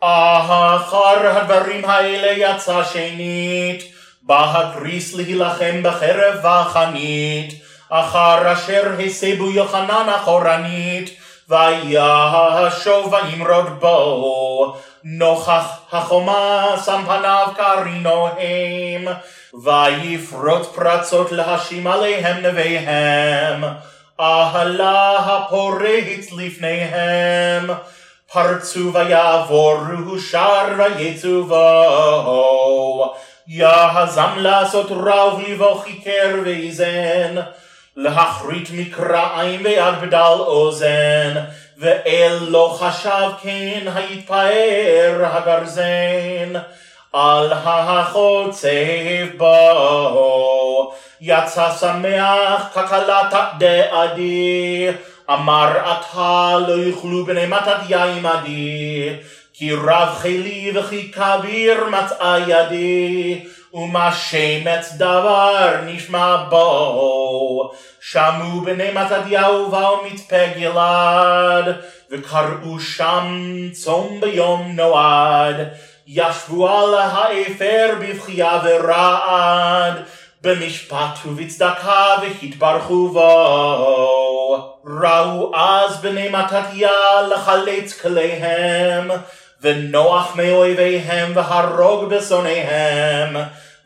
אחר הדברים האלה יצא שנית, בא הגריס להילחם בחרב החנית, אחר אשר הסבו יוחנן אחורנית, וישוב וימרוד בו, נוכח החומה שם פניו קרינוהם, ויפרוץ פרצות להשים עליהם נביהם, אהלה הפורץ לפניהם, פרצו ויעבורו שר ויצאו בו, יעזם לעשות רע ולבוא חיכר ואיזן, להחריט מקריים ויד בדל אוזן, ואל לא חשב כן היתפאר הגרזן, על החוצב בו, יצא שמח כקלת דעדי, אמר אתה לא יאכלו בני מתתיה עמדי, כי רב חילי וכי כביר מצאה ידי, ומה שמץ דבר נשמע בו. שמעו בני מתתיהו באו מצפה גלעד, וקראו שם צום ביום נועד. ישבו על האפר בבכייה ורעד, במשפט ובצדקה והתברכו בו. ראו אז בני מתתיה לחלץ כליהם, ונוח מאויביהם והרוג בשונאיהם,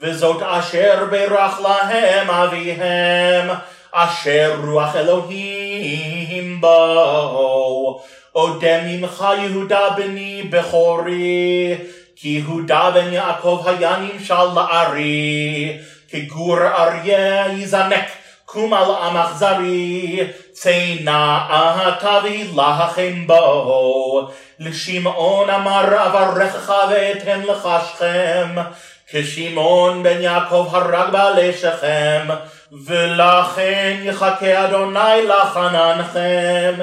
וזאת אשר ברך להם אביהם, אשר רוח אלוהים בו. אודה ממך יהודה בני בכורי, כי יהודה בן יעקב היה נמשל לארי, כגור אריה יזנק אכזרי, צא נא אתה והילחם בו. לשמעון אמר אברכך ואתן לך שכם, כשמעון בן יעקב הרג בעלי שכם, ולכן יחכה אדוני לחננכם,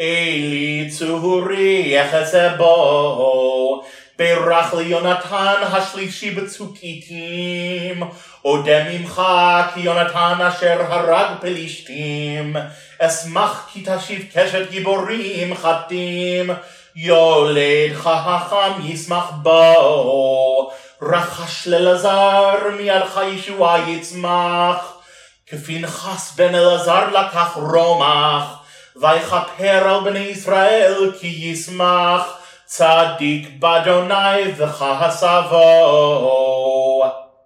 אלי צורי יחסה בו. ברך ליונתן השלישי בצוק עיתים, אודה ממך כי יונתן אשר הרג פלישתים, אשמח כי תשיב קשת גיבורים חטים, יולד חכם ישמח בו, רחש ללזר מידך ישועה יצמח, כפנחס בן אלעזר לקח רומח, ויכפר על בני ישראל כי ישמח, צדיק באדוני וכעסבו.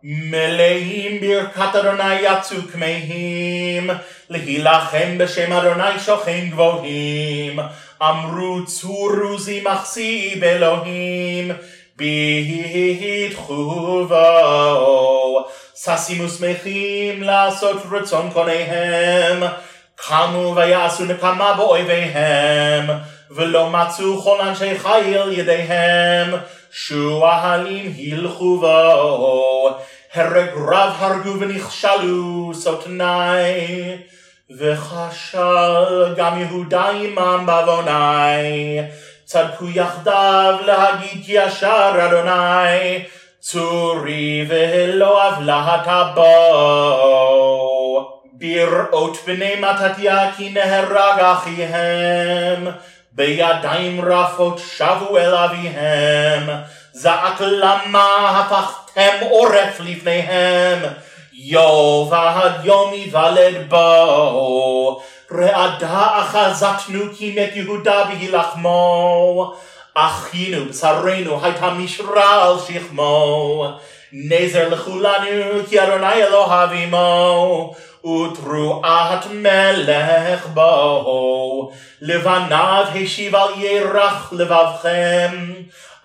מלאים ברכת אדוני יצאו כמהים, להילחם בשם אדוני שוכן גבוהים. אמרו צור עוזי מחסי באלוהים, בידחו בו. ששים ושמחים לעשות רצון קוניהם, קמו ויעשו נקמה באויביהם. ולא מצאו כל אנשי חיל ידיהם, שועלים הילכו בו, הרג רב הרגו ונכשלו סוטני, וכשל גם יהודה עמם בעווני, צדקו יחדיו להגיד ישר אדוני, צורי ולא אבלהת בו. בראות בני מתתיה כי נהרג אחיהם, בידיים רפות שבו אל אביהם, זעק למה הפכתם עורף לפניהם, יובד יום יוולד בו, רעדה אחזתנו כי מת יהודה בהילחמו, אחינו בשרנו הייתה משרה על שכמו, נזר לכולנו כי אדוני אלוהיו עמו, ותרועת מלך בו, לבניו השיב על ירח לבבכם,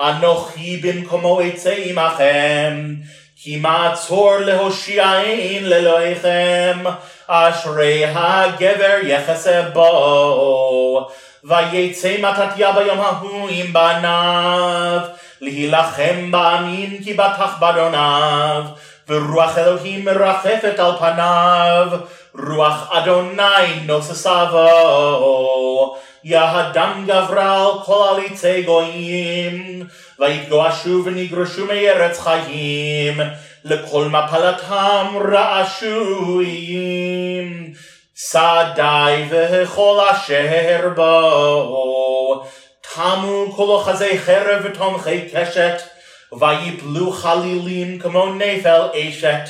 אנוכי במקומו אצא עמכם, כי מעצור להושיע אין לאלוהיכם, אשרי הגבר יחסה בו. ויצא מתתיה ביום ההוא עם בניו, להילחם בעמים כי בטח באדוניו. ורוח אלוהים מרחפת על פניו, רוח אדוני נוססה בו. יהדם גברה על כל עליצי גויים, ויתגועשו ונגרשו מארץ חיים, לכל מפלתם רעשו איים. שדי וכל אשר בו, תמו כל אוחזי חרב ותומכי קשת, ויפלו חלילים כמו נפל אשת.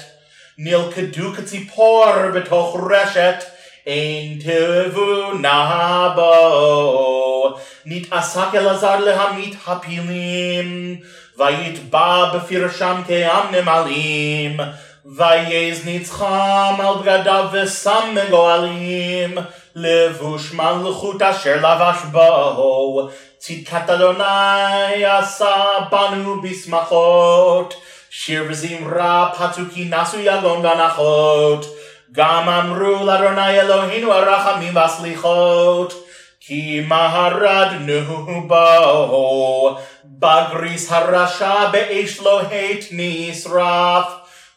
נלכדו כציפור בתוך רשת, אין תבונה בו. נתעסק אלעזר להמית הפילים, ויתבע בפרשם כעם נמלים. ויעז נצחם על בגדיו ושם מגואלים, לבוש מלכות אשר לבש בו, צדקת אדוני עשה בנו בשמחות, שיר וזמרה פצו כי נסו יגון בנחות, גם אמרו לאדוני אלוהינו הרחמים והסליחות, כי מהרדנו בו, בגריס הרשע באש לוהט נשרף,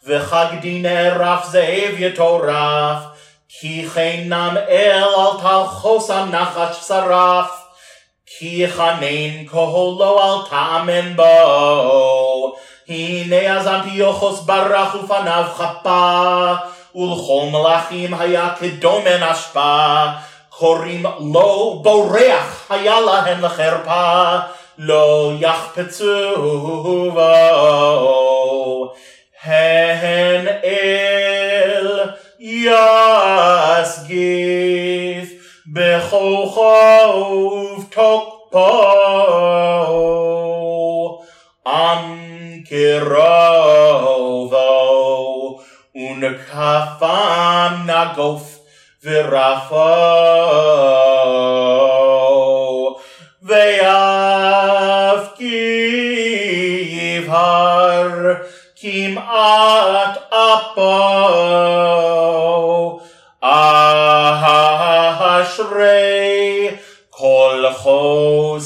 וחגדי נערף זאב יטורף, כי חינם אל על תלחוסם נחש שרף, כי יחנן קהולו אל תאמן בו. הנה אז אנטיוכוס ברח ופניו חפה, ולכל מלאכים היה כדומן אשפה, קוראים לו בורח היה להם לחרפה, לא יחפצו בו. הן אל יסגיף בכוחו ובתוקפו עם קרובו ונקפם נגוף ורפו ויפקיב הר כמעט the whole